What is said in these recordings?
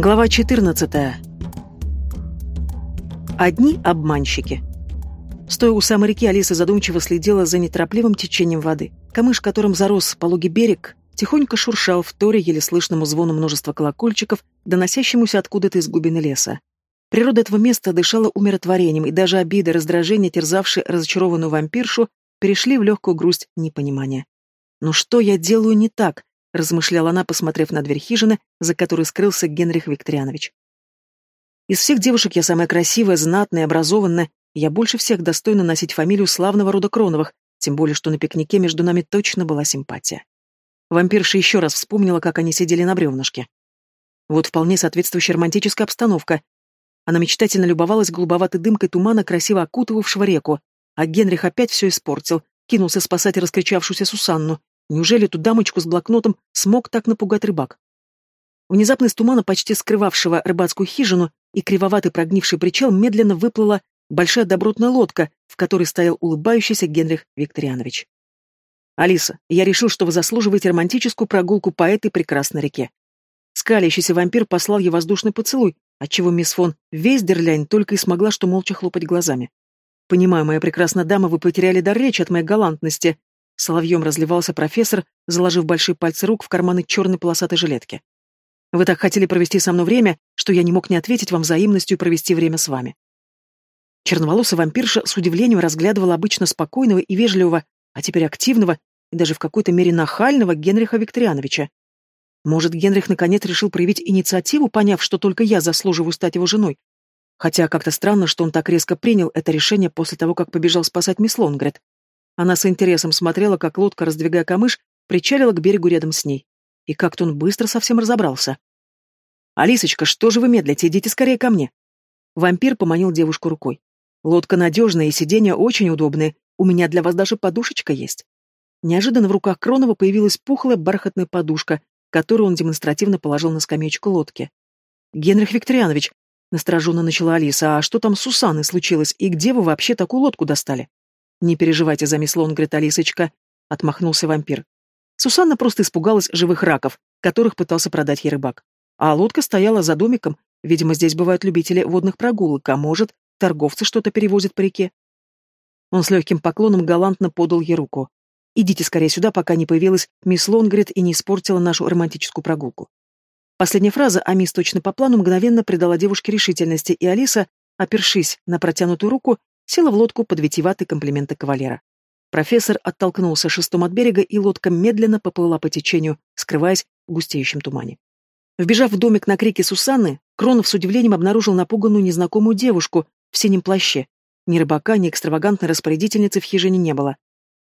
Глава 14. Одни обманщики. Стоя у самой реки, Алиса задумчиво следила за неторопливым течением воды. Камыш, которым зарос пологий берег, тихонько шуршал в торе еле слышному звону множества колокольчиков, доносящемуся откуда-то из глубины леса. Природа этого места дышала умиротворением, и даже обиды, раздражения, терзавшие разочарованную вампиршу, перешли в легкую грусть непонимания. «Ну что я делаю не так?» — размышляла она, посмотрев на дверь хижины, за которой скрылся Генрих Викторианович. «Из всех девушек я самая красивая, знатная, образованная, я больше всех достойна носить фамилию славного рода Кроновых, тем более, что на пикнике между нами точно была симпатия». Вампирша еще раз вспомнила, как они сидели на бревнышке. Вот вполне соответствующая романтическая обстановка. Она мечтательно любовалась голубоватой дымкой тумана, красиво окутывавшего реку, а Генрих опять все испортил, кинулся спасать раскричавшуюся Сусанну, Неужели эту дамочку с блокнотом смог так напугать рыбак? Внезапно из тумана, почти скрывавшего рыбацкую хижину, и кривоватый прогнивший причал медленно выплыла большая добротная лодка, в которой стоял улыбающийся Генрих Викторианович. «Алиса, я решил, что вы заслуживаете романтическую прогулку по этой прекрасной реке». Скалящийся вампир послал ей воздушный поцелуй, отчего мисс фон Вейсдерлянь только и смогла что молча хлопать глазами. «Понимаю, моя прекрасная дама, вы потеряли дар речи от моей галантности», Соловьем разливался профессор, заложив большие пальцы рук в карманы черной полосатой жилетки. «Вы так хотели провести со мной время, что я не мог не ответить вам взаимностью и провести время с вами». Черноволосая вампирша с удивлением разглядывала обычно спокойного и вежливого, а теперь активного и даже в какой-то мере нахального Генриха Викториановича. Может, Генрих наконец решил проявить инициативу, поняв, что только я заслуживаю стать его женой? Хотя как-то странно, что он так резко принял это решение после того, как побежал спасать мисс Лонгрет. Она с интересом смотрела, как лодка, раздвигая камыш, причалила к берегу рядом с ней. И как-то он быстро совсем разобрался. «Алисочка, что же вы медлите? Идите скорее ко мне!» Вампир поманил девушку рукой. «Лодка надежная и сиденья очень удобные. У меня для вас даже подушечка есть». Неожиданно в руках Кронова появилась пухлая бархатная подушка, которую он демонстративно положил на скамеечку лодки. «Генрих Викторианович», — настороженно начала Алиса, — «а что там с Сусаной случилось, и где вы вообще такую лодку достали?» «Не переживайте за мисс Лонгрет, Алисочка», — отмахнулся вампир. Сусанна просто испугалась живых раков, которых пытался продать ей рыбак. А лодка стояла за домиком, видимо, здесь бывают любители водных прогулок, а может, торговцы что-то перевозят по реке. Он с легким поклоном галантно подал ей руку. «Идите скорее сюда, пока не появилась мисс Лонгрид и не испортила нашу романтическую прогулку». Последняя фраза, а мисс точно по плану, мгновенно придала девушке решительности, и Алиса, опершись на протянутую руку, села в лодку под витиеватые комплименты кавалера. Профессор оттолкнулся шестом от берега, и лодка медленно поплыла по течению, скрываясь в густеющем тумане. Вбежав в домик на крики Сусанны, Кронов с удивлением обнаружил напуганную незнакомую девушку в синем плаще. Ни рыбака, ни экстравагантной распорядительницы в хижине не было.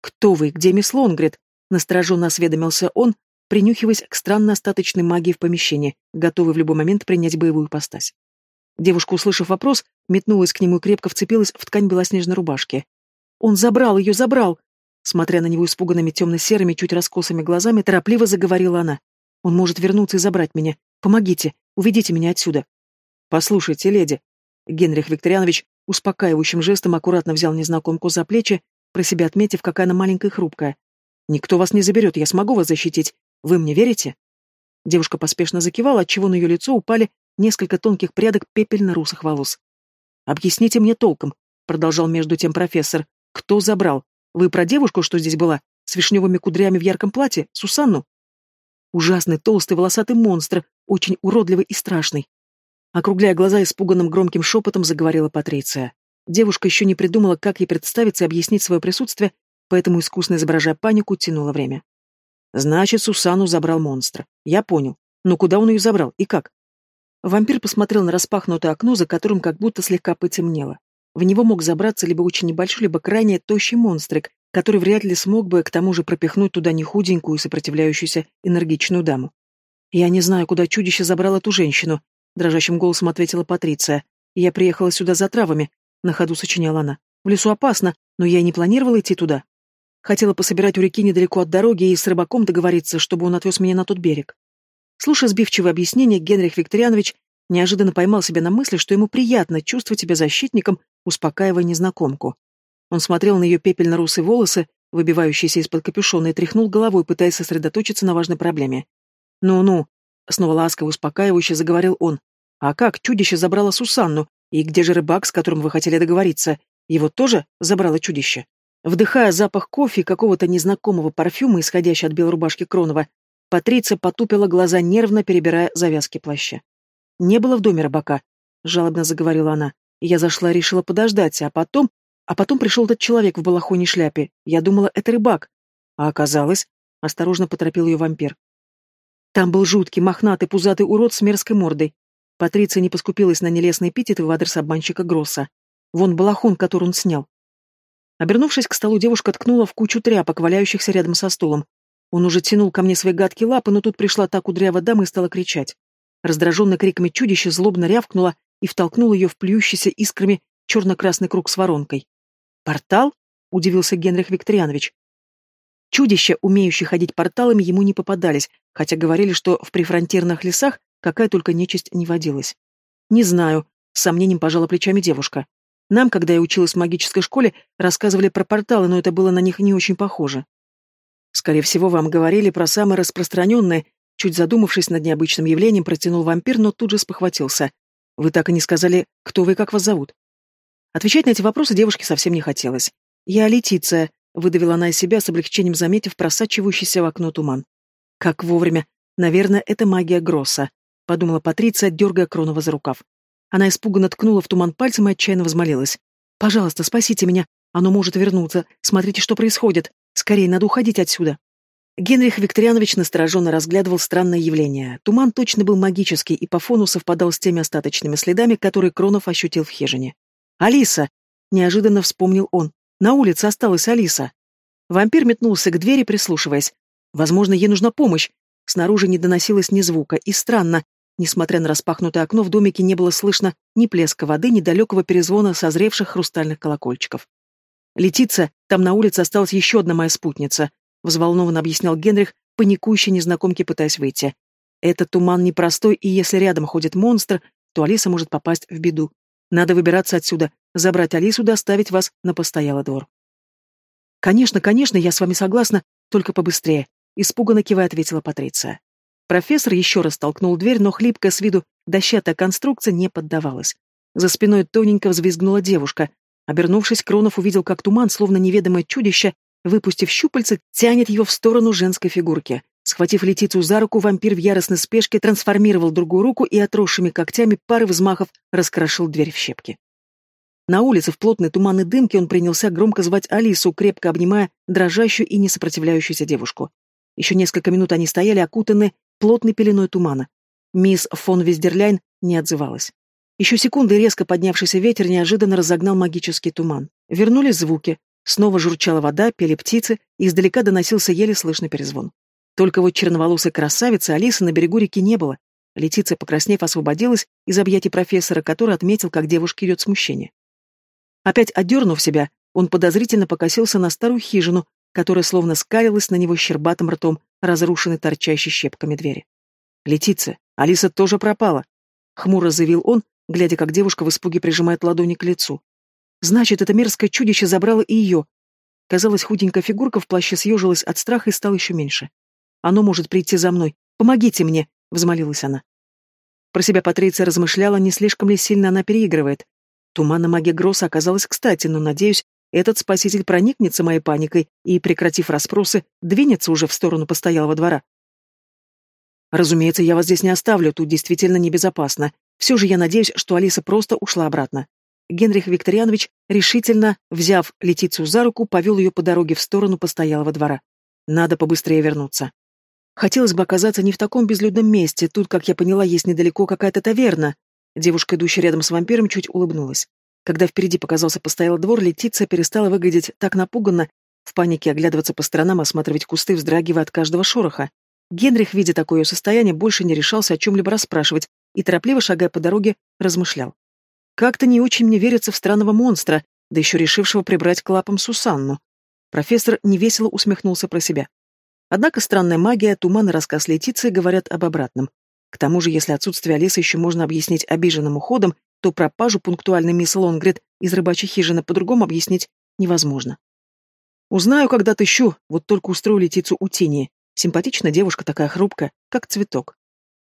«Кто вы? Где мисс Лонгрид?» — настороженно осведомился он, принюхиваясь к странной остаточной магии в помещении, готовый в любой момент принять боевую постась. Девушка, услышав вопрос, метнулась к нему и крепко вцепилась в ткань белоснежной рубашки. «Он забрал ее, забрал!» Смотря на него испуганными темно-серыми, чуть раскосыми глазами, торопливо заговорила она. «Он может вернуться и забрать меня. Помогите, уведите меня отсюда». «Послушайте, леди». Генрих Викторианович успокаивающим жестом аккуратно взял незнакомку за плечи, про себя отметив, какая она маленькая и хрупкая. «Никто вас не заберет, я смогу вас защитить. Вы мне верите?» Девушка поспешно закивала, отчего на ее лицо упали несколько тонких прядок пепельно-русых волос. «Объясните мне толком», — продолжал между тем профессор. «Кто забрал? Вы про девушку, что здесь была? С вишневыми кудрями в ярком платье? Сусанну?» Ужасный, толстый, волосатый монстр, очень уродливый и страшный. Округляя глаза испуганным громким шепотом, заговорила Патриция. Девушка еще не придумала, как ей представиться и объяснить свое присутствие, поэтому, искусно изображая панику, тянула время. Значит, Сусану забрал монстр. Я понял. Но куда он ее забрал и как? Вампир посмотрел на распахнутое окно, за которым как будто слегка потемнело. В него мог забраться либо очень небольшой, либо крайне тощий монстрик, который вряд ли смог бы к тому же пропихнуть туда не худенькую и сопротивляющуюся энергичную даму. «Я не знаю, куда чудище забрало ту женщину», — дрожащим голосом ответила Патриция. «Я приехала сюда за травами», — на ходу сочиняла она. «В лесу опасно, но я не планировала идти туда. Хотела пособирать у реки недалеко от дороги и с рыбаком договориться, чтобы он отвез меня на тот берег. Слушая сбивчивое объяснение, Генрих Викторианович неожиданно поймал себя на мысли, что ему приятно чувствовать себя защитником, успокаивая незнакомку. Он смотрел на ее пепельно-русые волосы, выбивающиеся из-под капюшона, и тряхнул головой, пытаясь сосредоточиться на важной проблеме. «Ну-ну», снова ласково успокаивающе заговорил он. А как чудище забрало Сусанну? И где же рыбак, с которым вы хотели договориться? Его тоже забрало чудище? Вдыхая запах кофе какого-то незнакомого парфюма, исходящего от белой рубашки Кронова, Патриция потупила глаза, нервно перебирая завязки плаща. «Не было в доме рыбака», — жалобно заговорила она. Я зашла решила подождать, а потом... А потом пришел этот человек в балахоне шляпе. Я думала, это рыбак. А оказалось... Осторожно поторопил ее вампир. Там был жуткий, мохнатый, пузатый урод с мерзкой мордой. Патриция не поскупилась на нелестные эпитеты в адрес обманщика Гросса. Вон балахон, который он снял. Обернувшись к столу, девушка ткнула в кучу тряпок, валяющихся рядом со стулом. Он уже тянул ко мне свои гадкие лапы, но тут пришла та кудрявая дама и стала кричать. Раздраженная криками чудище злобно рявкнула и втолкнула ее в плюющийся искрами черно-красный круг с воронкой. «Портал?» — удивился Генрих Викторианович. Чудища, умеющие ходить порталами, ему не попадались, хотя говорили, что в прифронтирных лесах какая только нечисть не водилась. «Не знаю», — с сомнением пожала плечами девушка. «Нам, когда я училась в магической школе, рассказывали про порталы, но это было на них не очень похоже». «Скорее всего, вам говорили про самое распространенное», чуть задумавшись над необычным явлением, протянул вампир, но тут же спохватился. «Вы так и не сказали, кто вы и как вас зовут?» Отвечать на эти вопросы девушке совсем не хотелось. «Я Летиция», — выдавила она из себя, с облегчением заметив просачивающийся в окно туман. «Как вовремя. Наверное, это магия Гросса», — подумала Патриция, дергая Кронова за рукав. Она испуганно ткнула в туман пальцем и отчаянно взмолилась. «Пожалуйста, спасите меня. Оно может вернуться. Смотрите, что происходит. Скорее, надо уходить отсюда». Генрих Викторианович настороженно разглядывал странное явление. Туман точно был магический и по фону совпадал с теми остаточными следами, которые Кронов ощутил в хижине. «Алиса!» — неожиданно вспомнил он. «На улице осталась Алиса!» Вампир метнулся к двери, прислушиваясь. Возможно, ей нужна помощь. Снаружи не доносилось ни звука, и странно. Несмотря на распахнутое окно, в домике не было слышно ни плеска воды, ни далекого перезвона созревших хрустальных колокольчиков. «Летица, там на улице осталась еще одна моя спутница», — взволнованно объяснял Генрих, паникующий незнакомке пытаясь выйти. «Этот туман непростой, и если рядом ходит монстр, то Алиса может попасть в беду. Надо выбираться отсюда, забрать Алису, доставить вас на постоялый двор. Конечно, конечно, я с вами согласна, только побыстрее, испуганно кивая ответила Патриция. Профессор еще раз толкнул дверь, но хлипкая с виду дощатая конструкция не поддавалась. За спиной тоненько взвизгнула девушка. Обернувшись, Кронов увидел, как туман, словно неведомое чудище, выпустив щупальца, тянет его в сторону женской фигурки. Схватив Летицу за руку, вампир в яростной спешке трансформировал другую руку и отросшими когтями пары взмахов раскрошил дверь в щепки. На улице в плотной туманной дымке он принялся громко звать Алису, крепко обнимая дрожащую и несопротивляющуюся девушку. Еще несколько минут они стояли, окутаны плотной пеленой тумана. Мисс фон Вездерляйн не отзывалась. Еще секунды резко поднявшийся ветер неожиданно разогнал магический туман. Вернулись звуки. Снова журчала вода, пели птицы, и издалека доносился еле слышный перезвон. Только вот черноволосой красавицы Алисы на берегу реки не было. Летиция, покраснев, освободилась из объятий профессора, который отметил, как девушке идет смущение. Опять отдернув себя, он подозрительно покосился на старую хижину, которая словно скалилась на него щербатым ртом, разрушенной торчащей щепками двери. «Летиция, Алиса тоже пропала», — хмуро заявил он, глядя, как девушка в испуге прижимает ладони к лицу. «Значит, это мерзкое чудище забрало и ее». Казалось, худенькая фигурка в плаще съежилась от страха и стала еще меньше. Оно может прийти за мной. Помогите мне!» — взмолилась она. Про себя Патриция размышляла, не слишком ли сильно она переигрывает. Туманная магия Гросса оказалась кстати, но, надеюсь, этот спаситель проникнется моей паникой и, прекратив расспросы, двинется уже в сторону постоялого двора. Разумеется, я вас здесь не оставлю, тут действительно небезопасно. Все же я надеюсь, что Алиса просто ушла обратно. Генрих Викторианович, решительно, взяв Летицию за руку, повел ее по дороге в сторону постоялого двора. Надо побыстрее вернуться. Хотелось бы оказаться не в таком безлюдном месте, тут, как я поняла, есть недалеко какая-то таверна. Девушка, идущая рядом с вампиром, чуть улыбнулась. Когда впереди показался постоялый двор, Летиция перестала выглядеть так напуганно, в панике оглядываться по сторонам, осматривать кусты, вздрагивая от каждого шороха. Генрих, видя такое состояние, больше не решался о чем-либо расспрашивать и, торопливо шагая по дороге, размышлял. Как-то не очень мне верится в странного монстра, да еще решившего прибрать к лапам Сусанну. Профессор невесело усмехнулся про себя. Однако странная магия, туман и рассказ Летиции говорят об обратном. К тому же, если отсутствие Алисы еще можно объяснить обиженным уходом, то пропажу пунктуальной мисс Лонгрид из рыбачьей хижины по-другому объяснить невозможно. Узнаю, когда тыщу, вот только устрою Летицу у тени. Симпатичная девушка такая хрупкая, как цветок.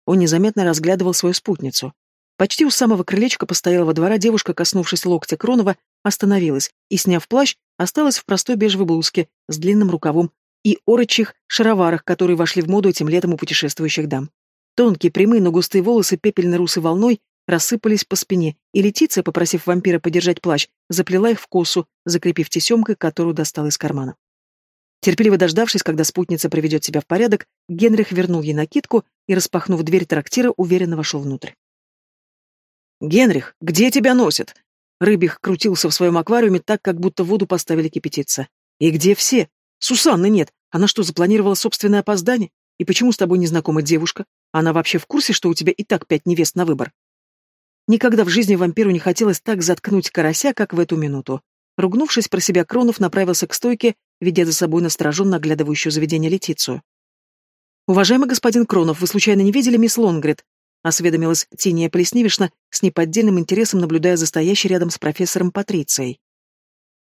Он незаметно разглядывал свою спутницу. Почти у самого крылечка постоялого двора девушка, коснувшись локтя Кронова, остановилась и, сняв плащ, осталась в простой бежевой блузке с длинным рукавом и орочих шароварах, которые вошли в моду этим летом у путешествующих дам. Тонкие, прямые, но густые волосы пепельно-русой волной рассыпались по спине, и Летиция, попросив вампира подержать плащ, заплела их в косу, закрепив тесемкой, которую достала из кармана. Терпеливо дождавшись, когда спутница приведет себя в порядок, Генрих вернул ей накидку и, распахнув дверь трактира, уверенно вошел внутрь. «Генрих, где тебя носят?» Рыбих крутился в своем аквариуме так, как будто воду поставили кипятиться. «И где все? Сусанны нет. Она что, запланировала собственное опоздание? И почему с тобой незнакома девушка? Она вообще в курсе, что у тебя и так пять невест на выбор?» Никогда в жизни вампиру не хотелось так заткнуть карася, как в эту минуту. Ругнувшись про себя, Кронов направился к стойке, ведя за собой настороженно оглядывающую заведение Летицию. «Уважаемый господин Кронов, вы случайно не видели мисс Лонгрид?» осведомилась Тиния Плесневишна, с неподдельным интересом наблюдая за стоящей рядом с профессором Патрицией.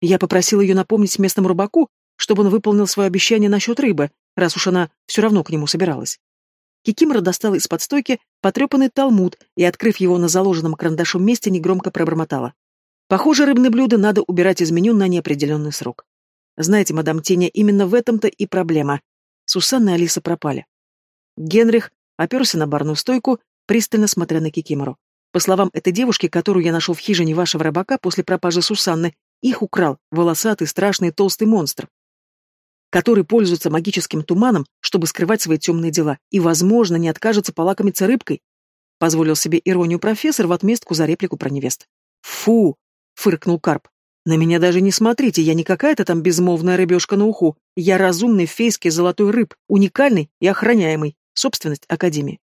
Я попросил ее напомнить местному рыбаку, чтобы он выполнил свое обещание насчет рыбы, раз уж она все равно к нему собиралась. Кикимора достала из-под стойки потрепанный талмуд и, открыв его на заложенном карандашом месте, негромко пробормотала. Похоже, рыбные блюда надо убирать из меню на неопределенный срок. Знаете, мадам Теня, именно в этом-то и проблема. Сусанна и Алиса пропали. Генрих оперся на барную стойку пристально смотря на Кикимору. По словам этой девушки, которую я нашел в хижине вашего рыбака после пропажи Сусанны, их украл волосатый, страшный, толстый монстр, который пользуется магическим туманом, чтобы скрывать свои темные дела, и, возможно, не откажется полакомиться рыбкой. Позволил себе иронию профессор в отместку за реплику про невест. «Фу!» — фыркнул Карп. «На меня даже не смотрите, я не какая-то там безмолвная рыбешка на уху. Я разумный фейский золотой рыб, уникальный и охраняемый. Собственность Академии.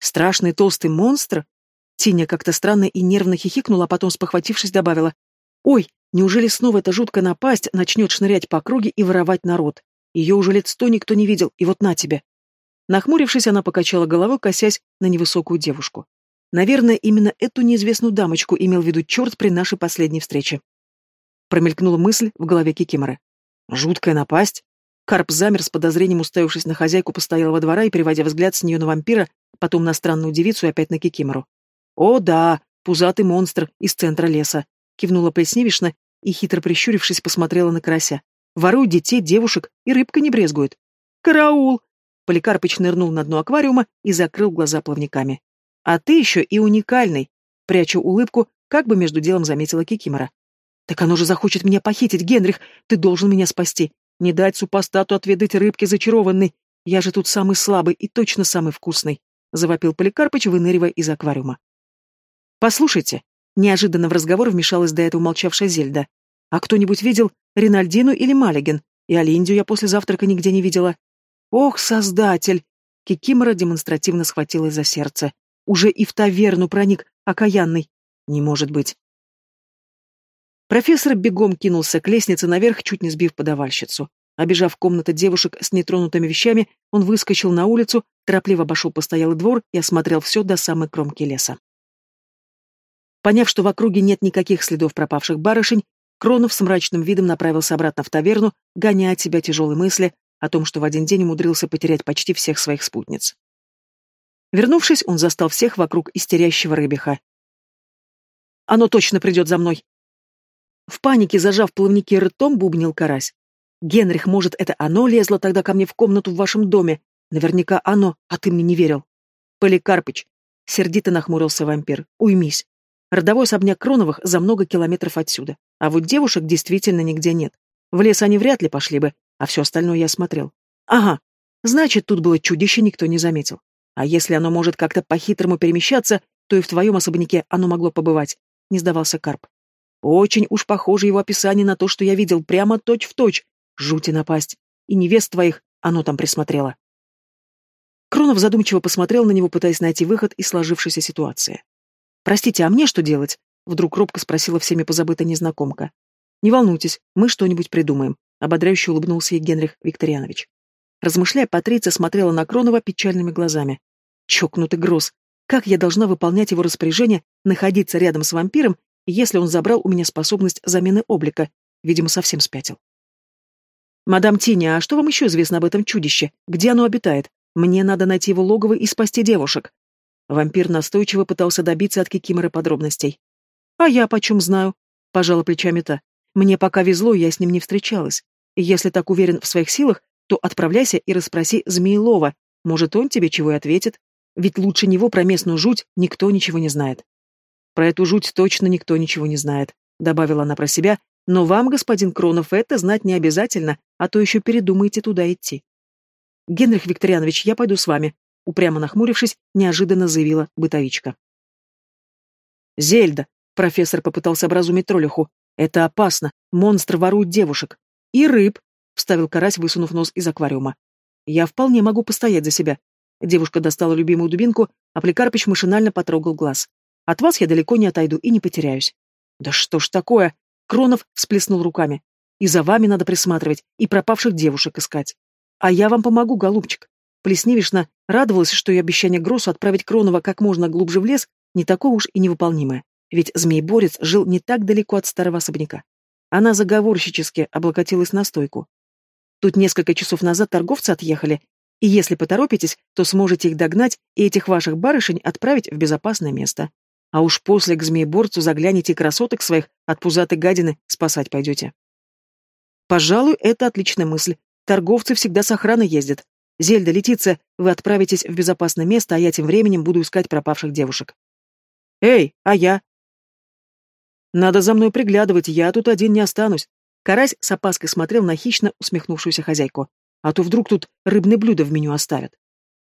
Страшный толстый монстр? Тиня как-то странно и нервно хихикнула, а потом, спохватившись, добавила. «Ой, неужели снова эта жуткая напасть начнет шнырять по округе и воровать народ? Ее уже лет сто никто не видел, и вот на тебе». Нахмурившись, она покачала головой, косясь на невысокую девушку. Наверное, именно эту неизвестную дамочку имел в виду черт при нашей последней встрече. Промелькнула мысль в голове Кикиморы. «Жуткая напасть?» Карп замер с подозрением, уставившись на хозяйку постоялого двора и переводя взгляд с нее на вампира, потом на странную девицу и опять на Кикимору. «О, да, пузатый монстр из центра леса», — кивнула Плесневишна и, хитро прищурившись, посмотрела на карася. «Воруют детей, девушек и рыбка не брезгует». «Караул!» Поликарпыч нырнул на дно аквариума и закрыл глаза плавниками. «А ты еще и уникальный!» Прячу улыбку, как бы между делом заметила Кикимора. «Так оно же захочет меня похитить, Генрих! Ты должен меня спасти! Не дать супостату отведать рыбки зачарованной! Я же тут самый слабый и точно самый вкусный!» — завопил Поликарпыч, выныривая из аквариума. «Послушайте», — неожиданно в разговор вмешалась до этого молчавшая Зельда. «А кто-нибудь видел Ринальдину или Малиген? И Алиндию я после завтрака нигде не видела». «Ох, создатель!» Кикимора демонстративно схватилась за сердце. «Уже и в таверну проник, окаянный. Не может быть». Профессор бегом кинулся к лестнице наверх, чуть не сбив подавальщицу. Обежав комнаты девушек с нетронутыми вещами, он выскочил на улицу, торопливо обошел постоялый двор и осмотрел все до самой кромки леса. Поняв, что в округе нет никаких следов пропавших барышень, Кронов с мрачным видом направился обратно в таверну, гоняя от себя тяжелые мысли о том, что в один день умудрился потерять почти всех своих спутниц. Вернувшись, он застал всех вокруг истерящего рыбиха. «Оно точно придет за мной!» В панике, зажав плавники ртом, бубнил карась. Генрих, может, это оно лезло тогда ко мне в комнату в вашем доме? Наверняка оно, а ты мне не верил. Поликарпыч, сердито нахмурился вампир, уймись. Родовой особняк Кроновых за много километров отсюда. А вот девушек действительно нигде нет. В лес они вряд ли пошли бы, а все остальное я смотрел. Ага, значит, тут было чудище, никто не заметил. А если оно может как-то по-хитрому перемещаться, то и в твоем особняке оно могло побывать, не сдавался Карп. Очень уж похоже его описание на то, что я видел, прямо точь-в-точь, Жути напасть. И невест твоих оно там присмотрело. Кронов задумчиво посмотрел на него, пытаясь найти выход из сложившейся ситуации. «Простите, а мне что делать?» — вдруг робко спросила всеми позабытая незнакомка. «Не волнуйтесь, мы что-нибудь придумаем», — ободряюще улыбнулся ей Генрих Викторианович. Размышляя, Патриция смотрела на Кронова печальными глазами. «Чокнутый гроз! Как я должна выполнять его распоряжение, находиться рядом с вампиром, если он забрал у меня способность замены облика? Видимо, совсем спятил». «Мадам Тиня, а что вам еще известно об этом чудище? Где оно обитает? Мне надо найти его логово и спасти девушек», Вампир настойчиво пытался добиться от Кикиморы подробностей. «А я почем знаю?» — пожала плечами та. «Мне пока везло, я с ним не встречалась. Если так уверен в своих силах, то отправляйся и расспроси Змеилова. Может, он тебе чего и ответит. Ведь лучше него про местную жуть никто ничего не знает». «Про эту жуть точно никто ничего не знает», — добавила она про себя, «но вам, господин Кронов, это знать не обязательно, а то еще передумаете туда идти». «Генрих Викторианович, я пойду с вами», — упрямо нахмурившись, неожиданно заявила бытовичка. «Зельда!» — профессор попытался образумить троллиху. «Это опасно. Монстр ворует девушек. И рыб!» — вставил карась, высунув нос из аквариума. «Я вполне могу постоять за себя». Девушка достала любимую дубинку, а Поликарпыч машинально потрогал глаз. «От вас я далеко не отойду и не потеряюсь». «Да что ж такое?» — Кронов всплеснул руками. «И за вами надо присматривать, и пропавших девушек искать». А я вам помогу, голубчик. Плесневишна радовалась, что ее обещание Гроссу отправить Кронова как можно глубже в лес не такое уж и невыполнимое. Ведь змееборец жил не так далеко от старого особняка. Она заговорщически облокотилась на стойку. Тут несколько часов назад торговцы отъехали, и если поторопитесь, то сможете их догнать и этих ваших барышень отправить в безопасное место. А уж после к змееборцу загляните красоток своих от пузатой гадины спасать пойдете. Пожалуй, это отличная мысль, Торговцы всегда с охраной ездят. Зельда, Летиция, вы отправитесь в безопасное место, а я тем временем буду искать пропавших девушек. Эй, а я? Надо за мной приглядывать, я тут один не останусь. Карась с опаской смотрел на хищно усмехнувшуюся хозяйку. А то вдруг тут рыбные блюда в меню оставят.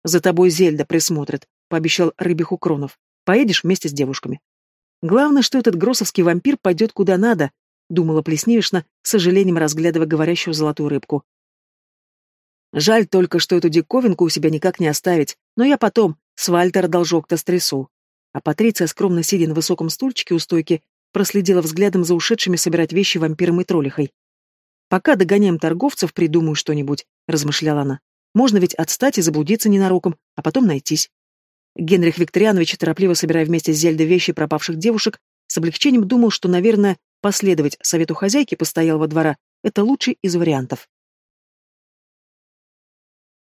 За тобой Зельда присмотрит, пообещал рыбиху Кронов. Поедешь вместе с девушками. Главное, что этот гроссовский вампир пойдет куда надо, думала Плесневишна, с сожалением разглядывая говорящую золотую рыбку. Жаль только, что эту диковинку у себя никак не оставить, но я потом с Вальтера должок-то стрясу. А Патриция, скромно сидя на высоком стульчике у стойки, проследила взглядом за ушедшими собирать вещи вампиром и троллихой. «Пока догоняем торговцев, придумаю что-нибудь», — размышляла она. «Можно ведь отстать и заблудиться ненароком, а потом найтись». Генрих Викторианович, торопливо собирая вместе с Зельдой вещи пропавших девушек, с облегчением думал, что, наверное, последовать совету хозяйки постоялого двора — это лучший из вариантов.